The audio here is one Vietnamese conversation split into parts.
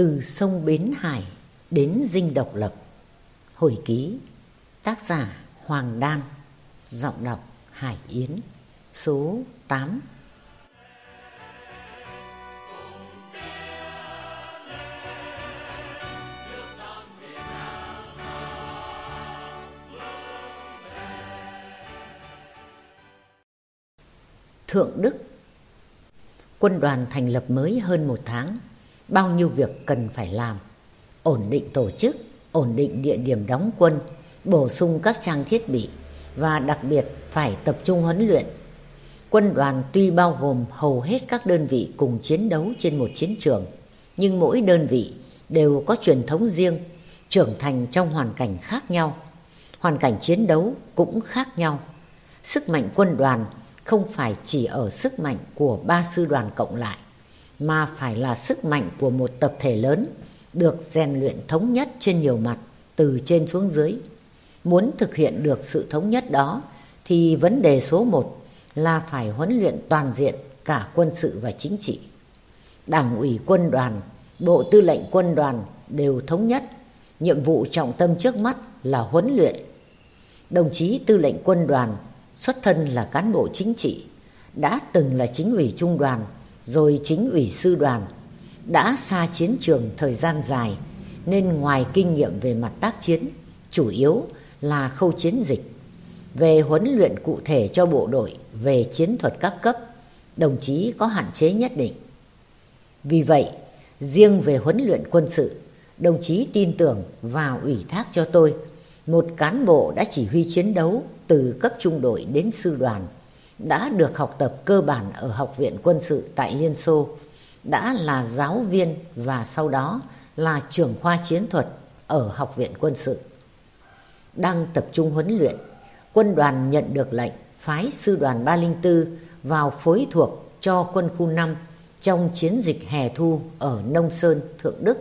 Từ sông Bến Hải đến Dinh Độc Lập. Hồi ký, Tác giả Hoàng Đan, Giọng đọc Hải Yến, Số 8 Thượng Đức. Quân đoàn thành lập mới hơn một tháng bao nhiêu việc cần phải làm. Ổn định tổ chức, ổn định địa điểm đóng quân, bổ sung các trang thiết bị và đặc biệt phải tập trung huấn luyện. Quân đoàn tuy bao gồm hầu hết các đơn vị cùng chiến đấu trên một chiến trường, nhưng mỗi đơn vị đều có truyền thống riêng, trưởng thành trong hoàn cảnh khác nhau. Hoàn cảnh chiến đấu cũng khác nhau. Sức mạnh quân đoàn không phải chỉ ở sức mạnh của ba sư đoàn cộng lại mà phải là sức mạnh của một tập thể lớn được rèn luyện thống nhất trên nhiều mặt từ trên xuống dưới. Muốn thực hiện được sự thống nhất đó thì vấn đề số một là phải huấn luyện toàn diện cả quân sự và chính trị. Đảng ủy quân đoàn, Bộ Tư lệnh quân đoàn đều thống nhất, nhiệm vụ trọng tâm trước mắt là huấn luyện. Đồng chí Tư lệnh quân đoàn xuất thân là cán bộ chính trị, đã từng là chính ủy trung đoàn rồi chính ủy sư đoàn đã xa chiến trường thời gian dài, nên ngoài kinh nghiệm về mặt tác chiến, chủ yếu là khâu chiến dịch. Về huấn luyện cụ thể cho bộ đội về chiến thuật các cấp, đồng chí có hạn chế nhất định. Vì vậy, riêng về huấn luyện quân sự, đồng chí tin tưởng và ủy thác cho tôi, một cán bộ đã chỉ huy chiến đấu từ cấp trung đội đến sư đoàn đã được học tập cơ bản ở Học viện Quân sự tại Liên Xô, đã là giáo viên và sau đó là trưởng khoa chiến thuật ở Học viện Quân sự. Đang tập trung huấn luyện, quân đoàn nhận được lệnh phái sư đoàn 304 vào phối thuộc cho quân khu 5 trong chiến dịch hè thu ở Nông Sơn, Thượng Đức.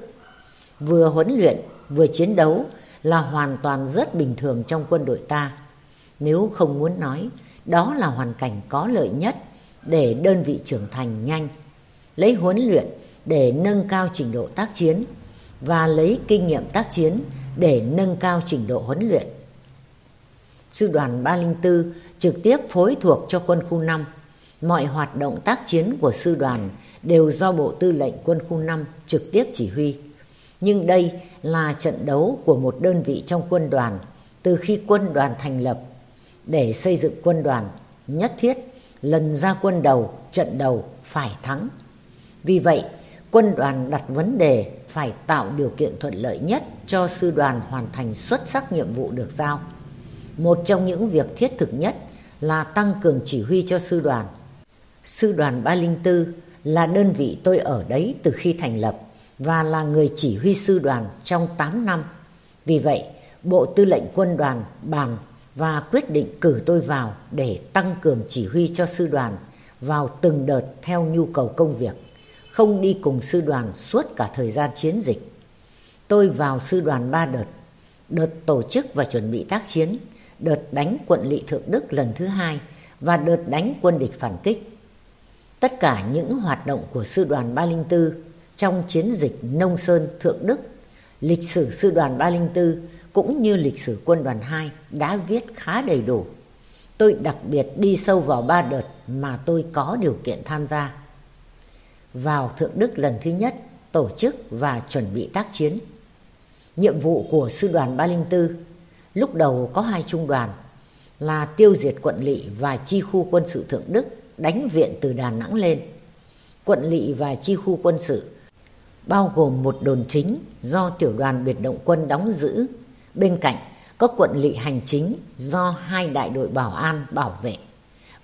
Vừa huấn luyện, vừa chiến đấu là hoàn toàn rất bình thường trong quân đội ta. Nếu không muốn nói, đó là hoàn cảnh có lợi nhất để đơn vị trưởng thành nhanh, lấy huấn luyện để nâng cao trình độ tác chiến và lấy kinh nghiệm tác chiến để nâng cao trình độ huấn luyện. Sư đoàn 304 trực tiếp phối thuộc cho quân khu 5. Mọi hoạt động tác chiến của sư đoàn đều do Bộ Tư lệnh quân khu 5 trực tiếp chỉ huy. Nhưng đây là trận đấu của một đơn vị trong quân đoàn từ khi quân đoàn thành lập để xây dựng quân đoàn nhất thiết, lần ra quân đầu, trận đầu phải thắng. Vì vậy, quân đoàn đặt vấn đề phải tạo điều kiện thuận lợi nhất cho sư đoàn hoàn thành xuất sắc nhiệm vụ được giao. Một trong những việc thiết thực nhất là tăng cường chỉ huy cho sư đoàn. Sư đoàn 304 là đơn vị tôi ở đấy từ khi thành lập và là người chỉ huy sư đoàn trong 8 năm. Vì vậy, bộ tư lệnh quân đoàn bàn và quyết định cử tôi vào để tăng cường chỉ huy cho sư đoàn vào từng đợt theo nhu cầu công việc, không đi cùng sư đoàn suốt cả thời gian chiến dịch. Tôi vào sư đoàn ba đợt, đợt tổ chức và chuẩn bị tác chiến, đợt đánh quận lỵ Thượng Đức lần thứ hai và đợt đánh quân địch phản kích. Tất cả những hoạt động của sư đoàn 304 trong chiến dịch Nông Sơn Thượng Đức, lịch sử sư đoàn 304 cũng như lịch sử quân đoàn 2 đã viết khá đầy đủ. Tôi đặc biệt đi sâu vào ba đợt mà tôi có điều kiện tham gia. Vào Thượng Đức lần thứ nhất, tổ chức và chuẩn bị tác chiến. Nhiệm vụ của sư đoàn 304 lúc đầu có hai trung đoàn là tiêu diệt quận lỵ và chi khu quân sự Thượng Đức đánh viện từ Đà Nẵng lên. Quận lỵ và chi khu quân sự bao gồm một đồn chính do tiểu đoàn biệt động quân đóng giữ Bên cạnh có quận lỵ hành chính do hai đại đội bảo an bảo vệ.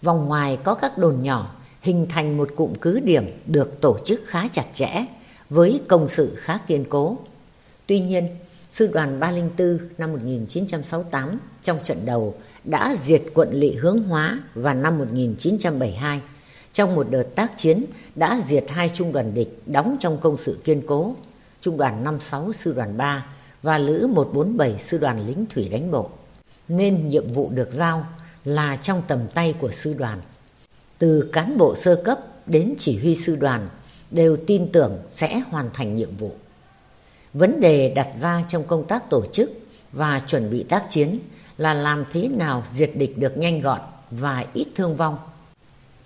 Vòng ngoài có các đồn nhỏ hình thành một cụm cứ điểm được tổ chức khá chặt chẽ với công sự khá kiên cố. Tuy nhiên, Sư đoàn 304 năm 1968 trong trận đầu đã diệt quận lỵ hướng hóa và năm 1972 trong một đợt tác chiến đã diệt hai trung đoàn địch đóng trong công sự kiên cố, trung đoàn 56 sư đoàn 3 và Lữ 147 sư đoàn lính thủy đánh bộ. Nên nhiệm vụ được giao là trong tầm tay của sư đoàn. Từ cán bộ sơ cấp đến chỉ huy sư đoàn đều tin tưởng sẽ hoàn thành nhiệm vụ. Vấn đề đặt ra trong công tác tổ chức và chuẩn bị tác chiến là làm thế nào diệt địch được nhanh gọn và ít thương vong.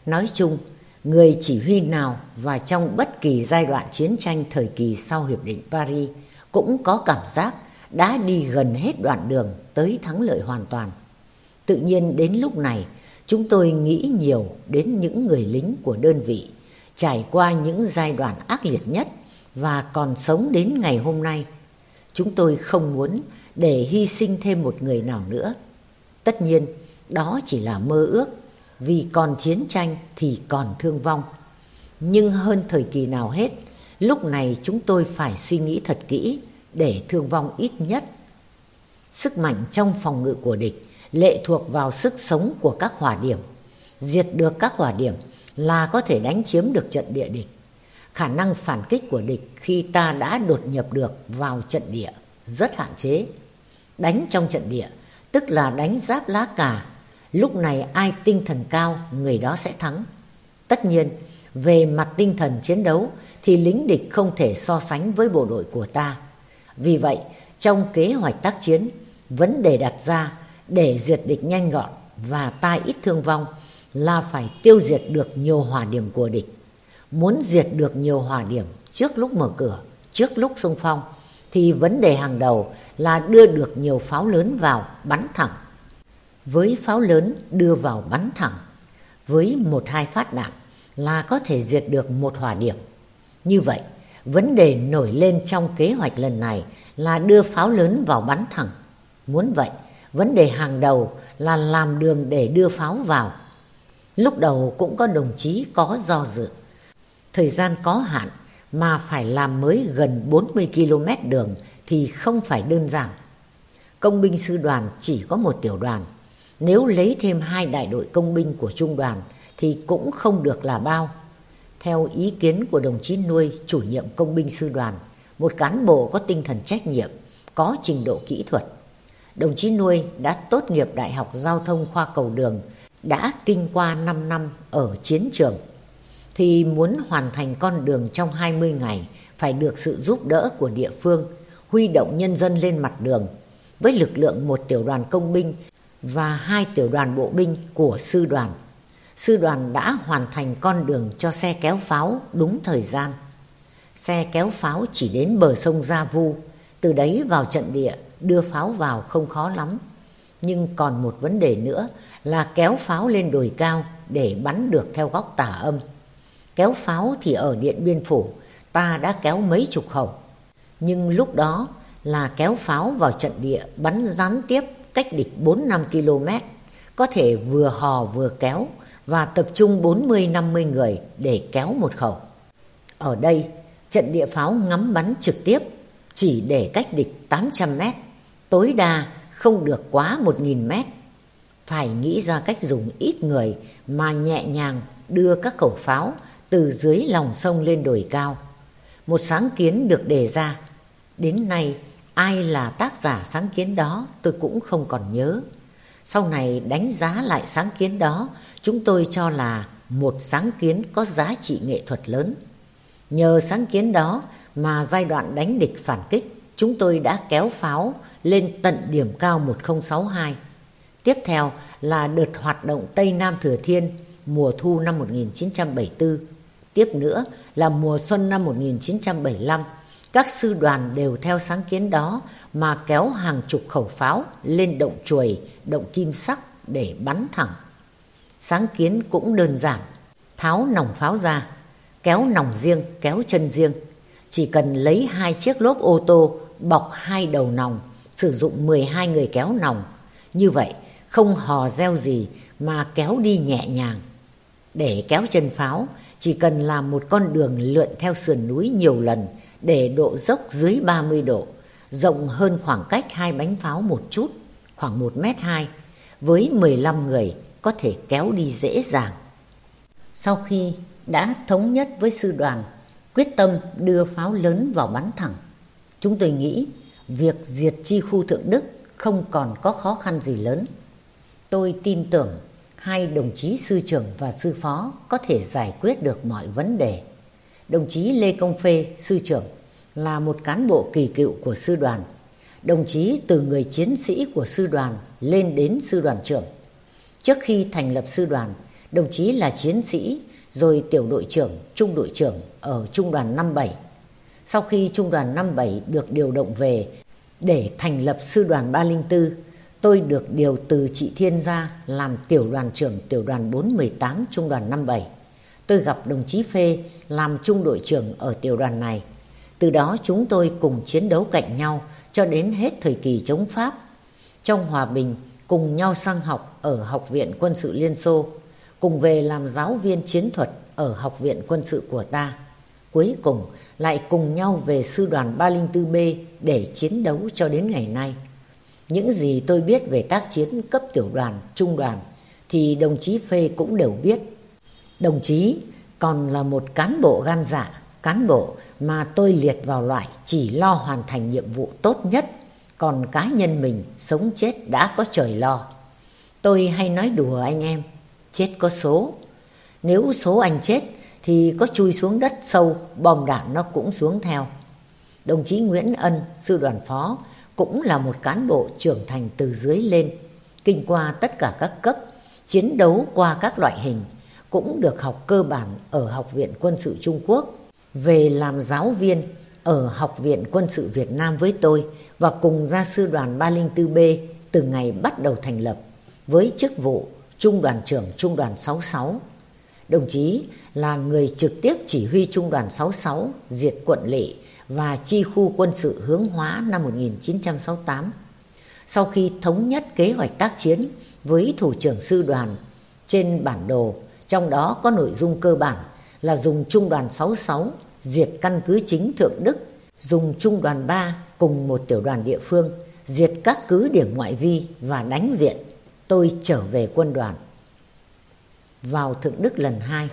Nói chung, người chỉ huy nào và trong bất kỳ giai đoạn chiến tranh thời kỳ sau Hiệp định Paris cũng có cảm giác đã đi gần hết đoạn đường tới thắng lợi hoàn toàn. Tự nhiên đến lúc này, chúng tôi nghĩ nhiều đến những người lính của đơn vị trải qua những giai đoạn ác liệt nhất và còn sống đến ngày hôm nay. Chúng tôi không muốn để hy sinh thêm một người nào nữa. Tất nhiên, đó chỉ là mơ ước, vì còn chiến tranh thì còn thương vong. Nhưng hơn thời kỳ nào hết, lúc này chúng tôi phải suy nghĩ thật kỹ để thương vong ít nhất. Sức mạnh trong phòng ngự của địch lệ thuộc vào sức sống của các hỏa điểm. Diệt được các hỏa điểm là có thể đánh chiếm được trận địa địch. Khả năng phản kích của địch khi ta đã đột nhập được vào trận địa rất hạn chế. Đánh trong trận địa tức là đánh giáp lá cà. Lúc này ai tinh thần cao người đó sẽ thắng. Tất nhiên, về mặt tinh thần chiến đấu thì lính địch không thể so sánh với bộ đội của ta. Vì vậy, trong kế hoạch tác chiến, vấn đề đặt ra để diệt địch nhanh gọn và ta ít thương vong là phải tiêu diệt được nhiều hỏa điểm của địch. Muốn diệt được nhiều hỏa điểm trước lúc mở cửa, trước lúc xung phong, thì vấn đề hàng đầu là đưa được nhiều pháo lớn vào bắn thẳng. Với pháo lớn đưa vào bắn thẳng, với một hai phát đạn là có thể diệt được một hỏa điểm. Như vậy, vấn đề nổi lên trong kế hoạch lần này là đưa pháo lớn vào bắn thẳng. Muốn vậy, vấn đề hàng đầu là làm đường để đưa pháo vào. Lúc đầu cũng có đồng chí có do dự. Thời gian có hạn mà phải làm mới gần 40 km đường thì không phải đơn giản. Công binh sư đoàn chỉ có một tiểu đoàn. Nếu lấy thêm hai đại đội công binh của trung đoàn thì cũng không được là bao. Theo ý kiến của đồng chí nuôi chủ nhiệm công binh sư đoàn, một cán bộ có tinh thần trách nhiệm, có trình độ kỹ thuật. Đồng chí nuôi đã tốt nghiệp Đại học Giao thông khoa cầu đường, đã kinh qua 5 năm ở chiến trường thì muốn hoàn thành con đường trong 20 ngày phải được sự giúp đỡ của địa phương, huy động nhân dân lên mặt đường với lực lượng một tiểu đoàn công binh và hai tiểu đoàn bộ binh của sư đoàn. Sư đoàn đã hoàn thành con đường cho xe kéo pháo đúng thời gian. Xe kéo pháo chỉ đến bờ sông Gia Vu, từ đấy vào trận địa đưa pháo vào không khó lắm. Nhưng còn một vấn đề nữa là kéo pháo lên đồi cao để bắn được theo góc tả âm. Kéo pháo thì ở Điện Biên Phủ ta đã kéo mấy chục khẩu. Nhưng lúc đó là kéo pháo vào trận địa bắn gián tiếp cách địch 4-5 km. Có thể vừa hò vừa kéo và tập trung 40-50 người để kéo một khẩu. Ở đây, trận địa pháo ngắm bắn trực tiếp chỉ để cách địch 800 mét, tối đa không được quá 1.000 mét. Phải nghĩ ra cách dùng ít người mà nhẹ nhàng đưa các khẩu pháo từ dưới lòng sông lên đồi cao. Một sáng kiến được đề ra. Đến nay, ai là tác giả sáng kiến đó tôi cũng không còn nhớ. Sau này đánh giá lại sáng kiến đó, chúng tôi cho là một sáng kiến có giá trị nghệ thuật lớn. Nhờ sáng kiến đó mà giai đoạn đánh địch phản kích, chúng tôi đã kéo pháo lên tận điểm cao 1062. Tiếp theo là đợt hoạt động Tây Nam Thừa Thiên mùa thu năm 1974 Tiếp nữa là mùa xuân năm 1975, các sư đoàn đều theo sáng kiến đó mà kéo hàng chục khẩu pháo lên động chuồi, động kim sắc để bắn thẳng. Sáng kiến cũng đơn giản, tháo nòng pháo ra, kéo nòng riêng, kéo chân riêng. Chỉ cần lấy hai chiếc lốp ô tô bọc hai đầu nòng, sử dụng 12 người kéo nòng. Như vậy, không hò reo gì mà kéo đi nhẹ nhàng. Để kéo chân pháo, chỉ cần làm một con đường lượn theo sườn núi nhiều lần để độ dốc dưới 30 độ, rộng hơn khoảng cách hai bánh pháo một chút, khoảng 1 mét 2, với 15 người có thể kéo đi dễ dàng. Sau khi đã thống nhất với sư đoàn, quyết tâm đưa pháo lớn vào bắn thẳng, chúng tôi nghĩ việc diệt chi khu Thượng Đức không còn có khó khăn gì lớn. Tôi tin tưởng hai đồng chí sư trưởng và sư phó có thể giải quyết được mọi vấn đề. Đồng chí Lê Công Phê, sư trưởng, là một cán bộ kỳ cựu của sư đoàn. Đồng chí từ người chiến sĩ của sư đoàn lên đến sư đoàn trưởng. Trước khi thành lập sư đoàn, đồng chí là chiến sĩ, rồi tiểu đội trưởng, trung đội trưởng ở trung đoàn 57. Sau khi trung đoàn 57 được điều động về để thành lập sư đoàn 304, tôi được điều từ chị Thiên ra làm tiểu đoàn trưởng tiểu đoàn 418 trung đoàn 57. Tôi gặp đồng chí Phê làm trung đội trưởng ở tiểu đoàn này. Từ đó chúng tôi cùng chiến đấu cạnh nhau cho đến hết thời kỳ chống Pháp. Trong hòa bình, cùng nhau sang học ở Học viện Quân sự Liên Xô, cùng về làm giáo viên chiến thuật ở Học viện Quân sự của ta. Cuối cùng lại cùng nhau về sư đoàn 304B để chiến đấu cho đến ngày nay. Những gì tôi biết về tác chiến cấp tiểu đoàn, trung đoàn thì đồng chí Phê cũng đều biết. Đồng chí còn là một cán bộ gan dạ, cán bộ mà tôi liệt vào loại chỉ lo hoàn thành nhiệm vụ tốt nhất, còn cá nhân mình sống chết đã có trời lo. Tôi hay nói đùa anh em, chết có số. Nếu số anh chết thì có chui xuống đất sâu, bom đạn nó cũng xuống theo. Đồng chí Nguyễn Ân, sư đoàn phó, cũng là một cán bộ trưởng thành từ dưới lên, kinh qua tất cả các cấp, chiến đấu qua các loại hình, cũng được học cơ bản ở Học viện Quân sự Trung Quốc, về làm giáo viên ở Học viện Quân sự Việt Nam với tôi và cùng ra sư đoàn 304B từ ngày bắt đầu thành lập với chức vụ Trung đoàn trưởng Trung đoàn 66. Đồng chí là người trực tiếp chỉ huy Trung đoàn 66 diệt quận lỵ và chi khu quân sự hướng hóa năm 1968. Sau khi thống nhất kế hoạch tác chiến với thủ trưởng sư đoàn trên bản đồ, trong đó có nội dung cơ bản là dùng trung đoàn 66 diệt căn cứ chính Thượng Đức, dùng trung đoàn 3 cùng một tiểu đoàn địa phương diệt các cứ điểm ngoại vi và đánh viện. Tôi trở về quân đoàn. Vào Thượng Đức lần 2,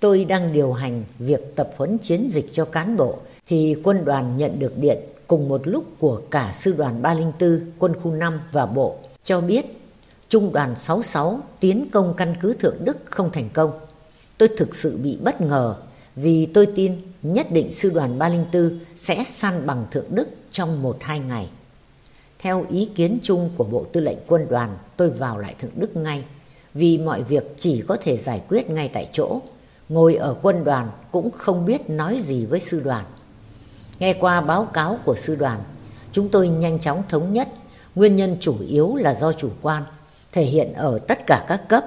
tôi đang điều hành việc tập huấn chiến dịch cho cán bộ thì quân đoàn nhận được điện cùng một lúc của cả sư đoàn 304, quân khu 5 và bộ cho biết trung đoàn 66 tiến công căn cứ Thượng Đức không thành công. Tôi thực sự bị bất ngờ vì tôi tin nhất định sư đoàn 304 sẽ săn bằng Thượng Đức trong một hai ngày. Theo ý kiến chung của Bộ Tư lệnh Quân đoàn, tôi vào lại Thượng Đức ngay vì mọi việc chỉ có thể giải quyết ngay tại chỗ. Ngồi ở quân đoàn cũng không biết nói gì với sư đoàn. Nghe qua báo cáo của sư đoàn, chúng tôi nhanh chóng thống nhất nguyên nhân chủ yếu là do chủ quan, thể hiện ở tất cả các cấp.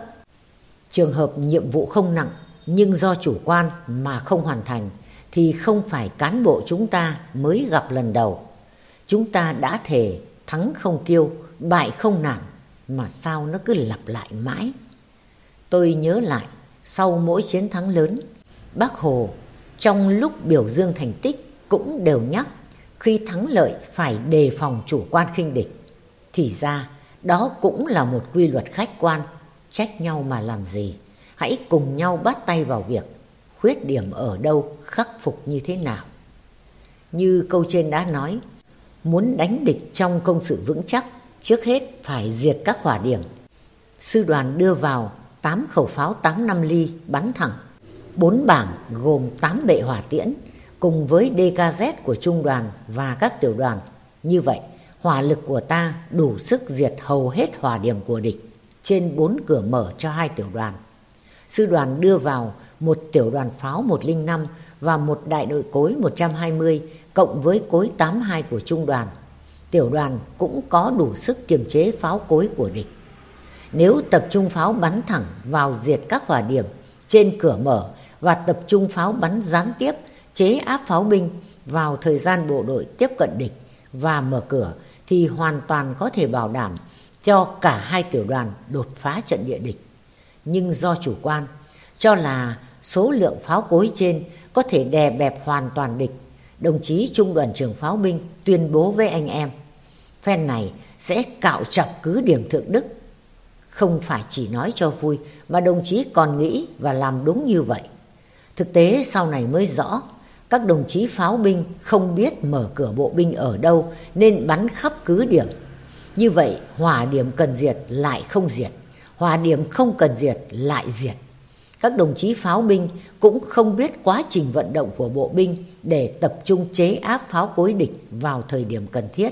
Trường hợp nhiệm vụ không nặng nhưng do chủ quan mà không hoàn thành thì không phải cán bộ chúng ta mới gặp lần đầu. Chúng ta đã thể thắng không kiêu, bại không nản mà sao nó cứ lặp lại mãi. Tôi nhớ lại sau mỗi chiến thắng lớn, Bác Hồ trong lúc biểu dương thành tích cũng đều nhắc khi thắng lợi phải đề phòng chủ quan khinh địch. Thì ra đó cũng là một quy luật khách quan, trách nhau mà làm gì. Hãy cùng nhau bắt tay vào việc, khuyết điểm ở đâu, khắc phục như thế nào. Như câu trên đã nói, muốn đánh địch trong công sự vững chắc, trước hết phải diệt các hỏa điểm. Sư đoàn đưa vào 8 khẩu pháo tám năm ly bắn thẳng, 4 bảng gồm 8 bệ hỏa tiễn, cùng với DKZ của trung đoàn và các tiểu đoàn. Như vậy, hỏa lực của ta đủ sức diệt hầu hết hỏa điểm của địch, trên bốn cửa mở cho hai tiểu đoàn. Sư đoàn đưa vào một tiểu đoàn pháo 105 và một đại đội cối 120 cộng với cối 82 của trung đoàn. Tiểu đoàn cũng có đủ sức kiềm chế pháo cối của địch. Nếu tập trung pháo bắn thẳng vào diệt các hỏa điểm trên cửa mở và tập trung pháo bắn gián tiếp, chế áp pháo binh vào thời gian bộ đội tiếp cận địch và mở cửa thì hoàn toàn có thể bảo đảm cho cả hai tiểu đoàn đột phá trận địa địch. Nhưng do chủ quan, cho là số lượng pháo cối trên có thể đè bẹp hoàn toàn địch, đồng chí trung đoàn trưởng pháo binh tuyên bố với anh em, phen này sẽ cạo chọc cứ điểm Thượng Đức. Không phải chỉ nói cho vui mà đồng chí còn nghĩ và làm đúng như vậy. Thực tế sau này mới rõ các đồng chí pháo binh không biết mở cửa bộ binh ở đâu nên bắn khắp cứ điểm. Như vậy hỏa điểm cần diệt lại không diệt, hỏa điểm không cần diệt lại diệt. Các đồng chí pháo binh cũng không biết quá trình vận động của bộ binh để tập trung chế áp pháo cối địch vào thời điểm cần thiết.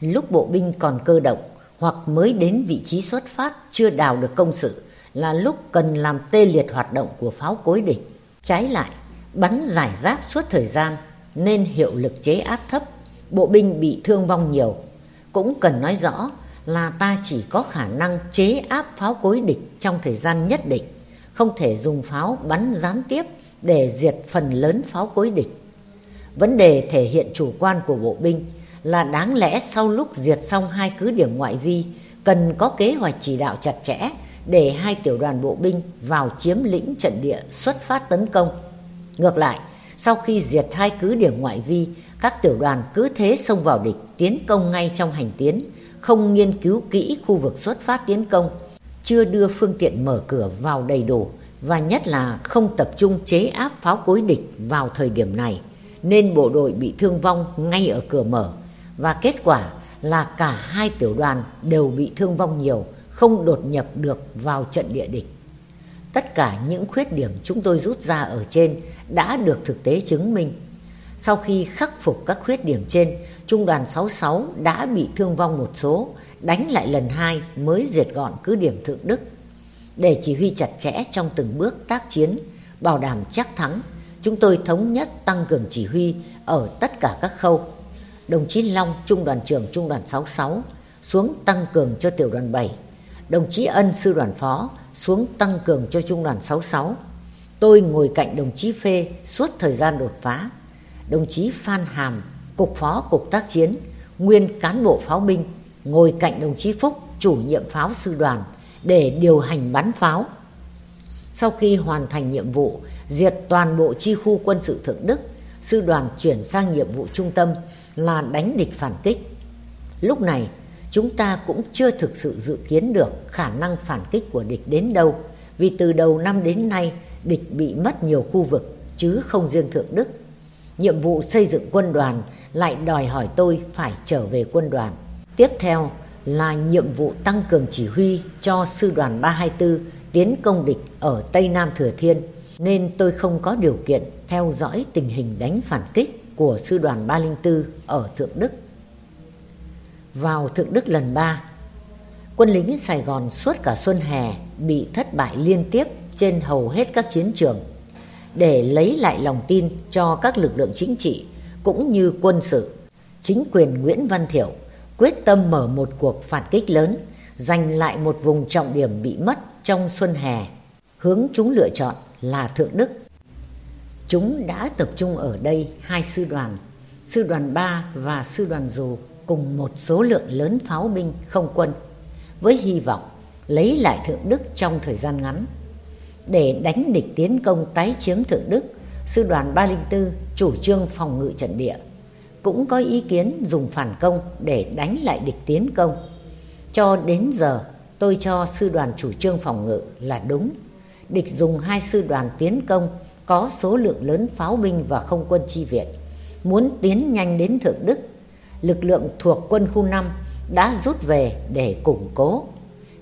Lúc bộ binh còn cơ động hoặc mới đến vị trí xuất phát chưa đào được công sự là lúc cần làm tê liệt hoạt động của pháo cối địch. Trái lại, bắn giải rác suốt thời gian nên hiệu lực chế áp thấp, bộ binh bị thương vong nhiều. Cũng cần nói rõ là ta chỉ có khả năng chế áp pháo cối địch trong thời gian nhất định, không thể dùng pháo bắn gián tiếp để diệt phần lớn pháo cối địch. Vấn đề thể hiện chủ quan của bộ binh là đáng lẽ sau lúc diệt xong hai cứ điểm ngoại vi cần có kế hoạch chỉ đạo chặt chẽ để hai tiểu đoàn bộ binh vào chiếm lĩnh trận địa xuất phát tấn công. Ngược lại, sau khi diệt hai cứ điểm ngoại vi, các tiểu đoàn cứ thế xông vào địch tiến công ngay trong hành tiến, không nghiên cứu kỹ khu vực xuất phát tiến công, chưa đưa phương tiện mở cửa vào đầy đủ và nhất là không tập trung chế áp pháo cối địch vào thời điểm này, nên bộ đội bị thương vong ngay ở cửa mở và kết quả là cả hai tiểu đoàn đều bị thương vong nhiều, không đột nhập được vào trận địa địch. Tất cả những khuyết điểm chúng tôi rút ra ở trên đã được thực tế chứng minh. Sau khi khắc phục các khuyết điểm trên, Trung đoàn 66 đã bị thương vong một số, đánh lại lần hai mới diệt gọn cứ điểm Thượng Đức. Để chỉ huy chặt chẽ trong từng bước tác chiến, bảo đảm chắc thắng, chúng tôi thống nhất tăng cường chỉ huy ở tất cả các khâu. Đồng chí Long, Trung đoàn trưởng Trung đoàn 66, xuống tăng cường cho tiểu đoàn 7. Đồng chí Ân, sư đoàn phó, xuống tăng cường cho Trung đoàn 66. Tôi ngồi cạnh đồng chí Phê suốt thời gian đột phá. Đồng chí Phan Hàm, cục phó cục tác chiến, nguyên cán bộ pháo binh, ngồi cạnh đồng chí Phúc, chủ nhiệm pháo sư đoàn, để điều hành bắn pháo. Sau khi hoàn thành nhiệm vụ diệt toàn bộ chi khu quân sự Thượng Đức, sư đoàn chuyển sang nhiệm vụ trung tâm là đánh địch phản kích. Lúc này, chúng ta cũng chưa thực sự dự kiến được khả năng phản kích của địch đến đâu, vì từ đầu năm đến nay địch bị mất nhiều khu vực chứ không riêng Thượng Đức. Nhiệm vụ xây dựng quân đoàn lại đòi hỏi tôi phải trở về quân đoàn. Tiếp theo là nhiệm vụ tăng cường chỉ huy cho sư đoàn 324 tiến công địch ở Tây Nam Thừa Thiên, nên tôi không có điều kiện theo dõi tình hình đánh phản kích của sư đoàn 304 ở Thượng Đức. Vào Thượng Đức lần 3, quân lính Sài Gòn suốt cả xuân hè bị thất bại liên tiếp trên hầu hết các chiến trường. Để lấy lại lòng tin cho các lực lượng chính trị cũng như quân sự, chính quyền Nguyễn Văn Thiệu quyết tâm mở một cuộc phản kích lớn, giành lại một vùng trọng điểm bị mất trong xuân hè. Hướng chúng lựa chọn là Thượng Đức. Chúng đã tập trung ở đây hai sư đoàn, sư đoàn 3 và sư đoàn dù cùng một số lượng lớn pháo binh không quân, với hy vọng lấy lại Thượng Đức trong thời gian ngắn. Để đánh địch tiến công tái chiếm Thượng Đức, sư đoàn 304 chủ trương phòng ngự trận địa cũng có ý kiến dùng phản công để đánh lại địch tiến công. Cho đến giờ, tôi cho sư đoàn chủ trương phòng ngự là đúng. Địch dùng hai sư đoàn tiến công có số lượng lớn pháo binh và không quân chi viện. Muốn tiến nhanh đến Thượng Đức, lực lượng thuộc quân khu 5 đã rút về để củng cố.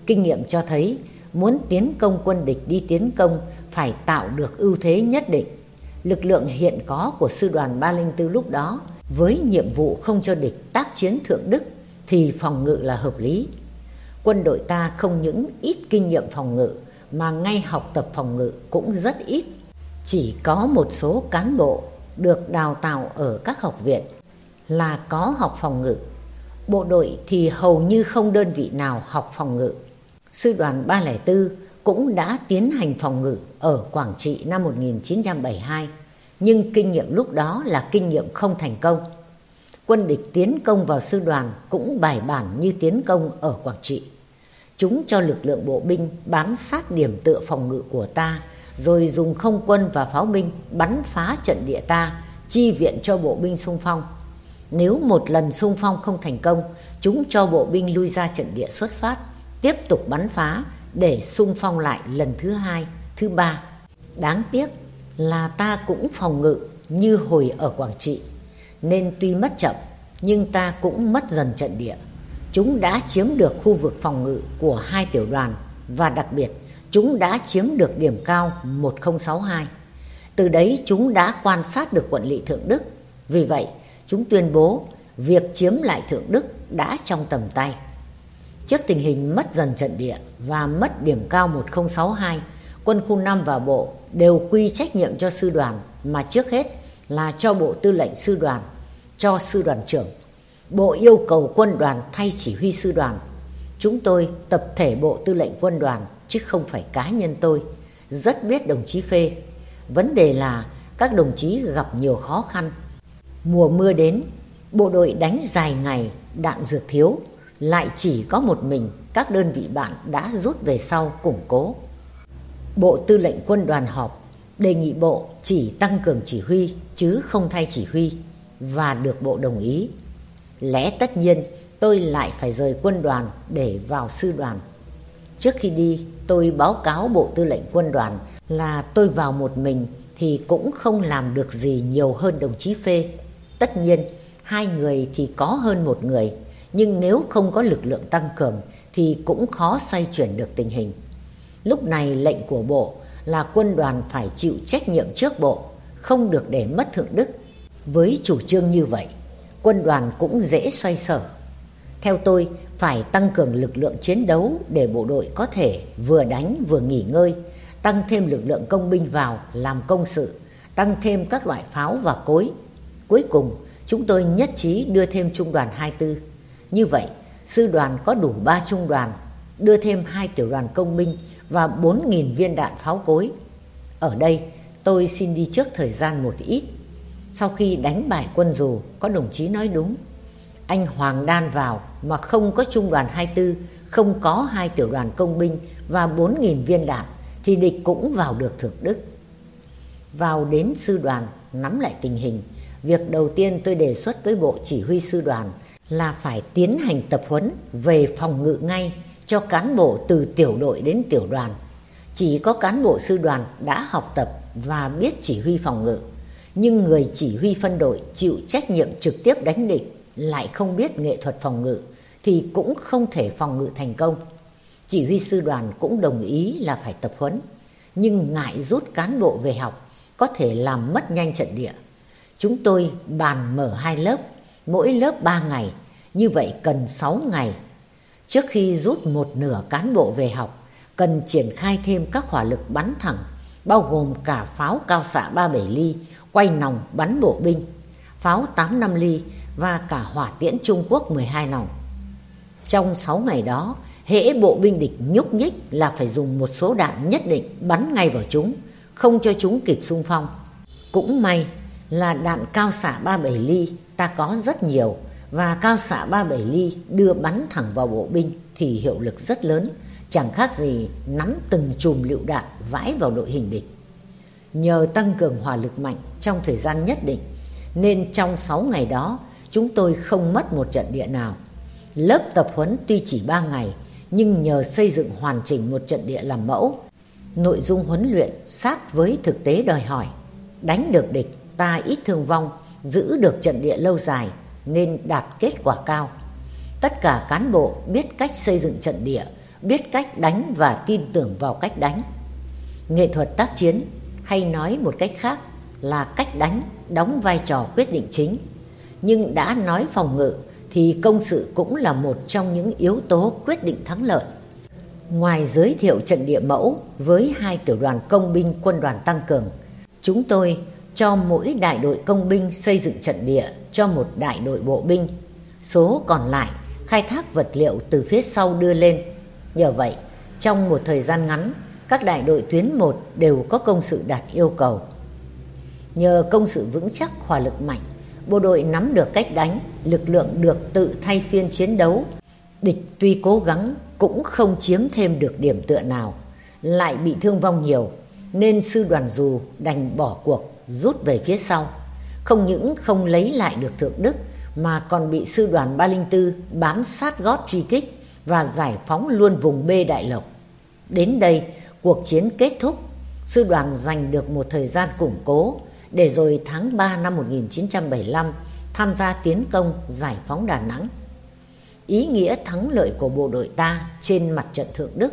Kinh nghiệm cho thấy, muốn tiến công quân địch đi tiến công phải tạo được ưu thế nhất định. Lực lượng hiện có của sư đoàn 304 lúc đó với nhiệm vụ không cho địch tác chiến thượng đức thì phòng ngự là hợp lý. Quân đội ta không những ít kinh nghiệm phòng ngự mà ngay học tập phòng ngự cũng rất ít. Chỉ có một số cán bộ được đào tạo ở các học viện là có học phòng ngự. Bộ đội thì hầu như không đơn vị nào học phòng ngự. Sư đoàn 304 cũng đã tiến hành phòng ngự ở Quảng Trị năm 1972 nhưng kinh nghiệm lúc đó là kinh nghiệm không thành công. Quân địch tiến công vào sư đoàn cũng bài bản như tiến công ở Quảng Trị. Chúng cho lực lượng bộ binh bám sát điểm tựa phòng ngự của ta, rồi dùng không quân và pháo binh bắn phá trận địa ta, chi viện cho bộ binh xung phong. Nếu một lần xung phong không thành công, chúng cho bộ binh lui ra trận địa xuất phát, tiếp tục bắn phá để xung phong lại lần thứ hai, thứ ba. Đáng tiếc là ta cũng phòng ngự như hồi ở Quảng Trị, nên tuy mất chậm nhưng ta cũng mất dần trận địa. Chúng đã chiếm được khu vực phòng ngự của hai tiểu đoàn và đặc biệt chúng đã chiếm được điểm cao 1062. Từ đấy chúng đã quan sát được quận lỵ Thượng Đức. Vì vậy, chúng tuyên bố việc chiếm lại Thượng Đức đã trong tầm tay. Trước tình hình mất dần trận địa và mất điểm cao 1062, quân khu 5 và bộ đều quy trách nhiệm cho sư đoàn mà trước hết là cho bộ tư lệnh sư đoàn, cho sư đoàn trưởng. Bộ yêu cầu quân đoàn thay chỉ huy sư đoàn. Chúng tôi tập thể bộ tư lệnh quân đoàn chứ không phải cá nhân tôi. Rất biết đồng chí Phê. Vấn đề là các đồng chí gặp nhiều khó khăn. Mùa mưa đến, bộ đội đánh dài ngày, đạn dược thiếu, lại chỉ có một mình các đơn vị bạn đã rút về sau củng cố. Bộ Tư lệnh quân đoàn họp đề nghị bộ chỉ tăng cường chỉ huy chứ không thay chỉ huy và được bộ đồng ý. Lẽ tất nhiên tôi lại phải rời quân đoàn để vào sư đoàn. Trước khi đi tôi báo cáo Bộ Tư lệnh quân đoàn là tôi vào một mình thì cũng không làm được gì nhiều hơn đồng chí Phê. Tất nhiên hai người thì có hơn một người nhưng nếu không có lực lượng tăng cường thì cũng khó xoay chuyển được tình hình. Lúc này lệnh của bộ là quân đoàn phải chịu trách nhiệm trước bộ, không được để mất thượng đức. Với chủ trương như vậy, quân đoàn cũng dễ xoay sở. Theo tôi, phải tăng cường lực lượng chiến đấu để bộ đội có thể vừa đánh vừa nghỉ ngơi, tăng thêm lực lượng công binh vào làm công sự, tăng thêm các loại pháo và cối. Cuối cùng, chúng tôi nhất trí đưa thêm trung đoàn 24. Như vậy, sư đoàn có đủ 3 trung đoàn, đưa thêm hai tiểu đoàn công binh và 4.000 viên đạn pháo cối. Ở đây, tôi xin đi trước thời gian một ít. Sau khi đánh bại quân dù, có đồng chí nói đúng. Anh Hoàng Đan vào mà không có trung đoàn 24, không có hai tiểu đoàn công binh và 4.000 viên đạn, thì địch cũng vào được Thượng Đức. Vào đến sư đoàn, nắm lại tình hình. Việc đầu tiên tôi đề xuất với Bộ Chỉ huy Sư đoàn là phải tiến hành tập huấn về phòng ngự ngay cho cán bộ từ tiểu đội đến tiểu đoàn. Chỉ có cán bộ sư đoàn đã học tập và biết chỉ huy phòng ngự, nhưng người chỉ huy phân đội chịu trách nhiệm trực tiếp đánh địch lại không biết nghệ thuật phòng ngự thì cũng không thể phòng ngự thành công. Chỉ huy sư đoàn cũng đồng ý là phải tập huấn, nhưng ngại rút cán bộ về học có thể làm mất nhanh trận địa. Chúng tôi bàn mở hai lớp, mỗi lớp ba ngày, như vậy cần sáu ngày Trước khi rút một nửa cán bộ về học, cần triển khai thêm các hỏa lực bắn thẳng, bao gồm cả pháo cao xạ 37 ly, quay nòng bắn bộ binh, pháo 85 ly và cả hỏa tiễn Trung Quốc 12 nòng. Trong 6 ngày đó, hễ bộ binh địch nhúc nhích là phải dùng một số đạn nhất định bắn ngay vào chúng, không cho chúng kịp xung phong. Cũng may là đạn cao xạ 37 ly ta có rất nhiều và cao xạ 37 ly đưa bắn thẳng vào bộ binh thì hiệu lực rất lớn, chẳng khác gì nắm từng chùm lựu đạn vãi vào đội hình địch. Nhờ tăng cường hỏa lực mạnh trong thời gian nhất định, nên trong 6 ngày đó chúng tôi không mất một trận địa nào. Lớp tập huấn tuy chỉ 3 ngày, nhưng nhờ xây dựng hoàn chỉnh một trận địa làm mẫu, nội dung huấn luyện sát với thực tế đòi hỏi. Đánh được địch, ta ít thương vong, giữ được trận địa lâu dài, nên đạt kết quả cao. Tất cả cán bộ biết cách xây dựng trận địa, biết cách đánh và tin tưởng vào cách đánh. Nghệ thuật tác chiến hay nói một cách khác là cách đánh đóng vai trò quyết định chính. Nhưng đã nói phòng ngự thì công sự cũng là một trong những yếu tố quyết định thắng lợi. Ngoài giới thiệu trận địa mẫu với hai tiểu đoàn công binh quân đoàn tăng cường, chúng tôi cho mỗi đại đội công binh xây dựng trận địa cho một đại đội bộ binh. Số còn lại khai thác vật liệu từ phía sau đưa lên. Nhờ vậy, trong một thời gian ngắn, các đại đội tuyến 1 đều có công sự đạt yêu cầu. Nhờ công sự vững chắc hỏa lực mạnh, bộ đội nắm được cách đánh, lực lượng được tự thay phiên chiến đấu. Địch tuy cố gắng cũng không chiếm thêm được điểm tựa nào, lại bị thương vong nhiều, nên sư đoàn dù đành bỏ cuộc rút về phía sau. Không những không lấy lại được Thượng Đức mà còn bị sư đoàn 304 bám sát gót truy kích và giải phóng luôn vùng B Đại Lộc. Đến đây, cuộc chiến kết thúc, sư đoàn giành được một thời gian củng cố để rồi tháng 3 năm 1975 tham gia tiến công giải phóng Đà Nẵng. Ý nghĩa thắng lợi của bộ đội ta trên mặt trận Thượng Đức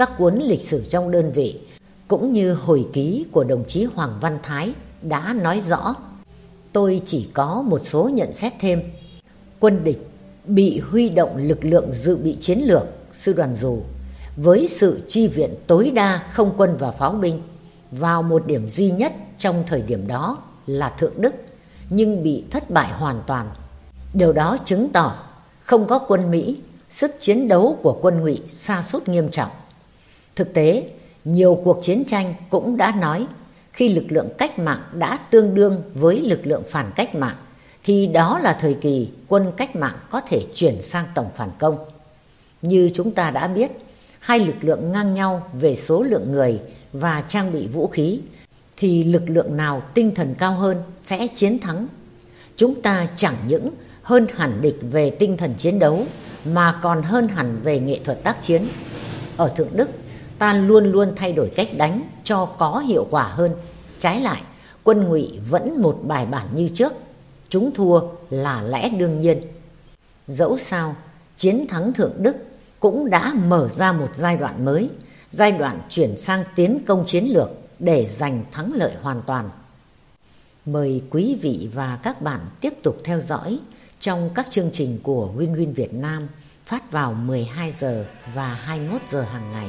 các cuốn lịch sử trong đơn vị cũng như hồi ký của đồng chí Hoàng Văn Thái đã nói rõ. Tôi chỉ có một số nhận xét thêm. Quân địch bị huy động lực lượng dự bị chiến lược, sư đoàn dù, với sự chi viện tối đa không quân và pháo binh vào một điểm duy nhất trong thời điểm đó là Thượng Đức, nhưng bị thất bại hoàn toàn. Điều đó chứng tỏ không có quân Mỹ, sức chiến đấu của quân ngụy sa sút nghiêm trọng. Thực tế, nhiều cuộc chiến tranh cũng đã nói khi lực lượng cách mạng đã tương đương với lực lượng phản cách mạng thì đó là thời kỳ quân cách mạng có thể chuyển sang tổng phản công. Như chúng ta đã biết, hai lực lượng ngang nhau về số lượng người và trang bị vũ khí thì lực lượng nào tinh thần cao hơn sẽ chiến thắng. Chúng ta chẳng những hơn hẳn địch về tinh thần chiến đấu mà còn hơn hẳn về nghệ thuật tác chiến. Ở Thượng Đức, ta luôn luôn thay đổi cách đánh cho có hiệu quả hơn. Trái lại, quân ngụy vẫn một bài bản như trước, chúng thua là lẽ đương nhiên. Dẫu sao, chiến thắng Thượng Đức cũng đã mở ra một giai đoạn mới, giai đoạn chuyển sang tiến công chiến lược để giành thắng lợi hoàn toàn. Mời quý vị và các bạn tiếp tục theo dõi trong các chương trình của Win Win Việt Nam phát vào 12 giờ và 21 giờ hàng ngày.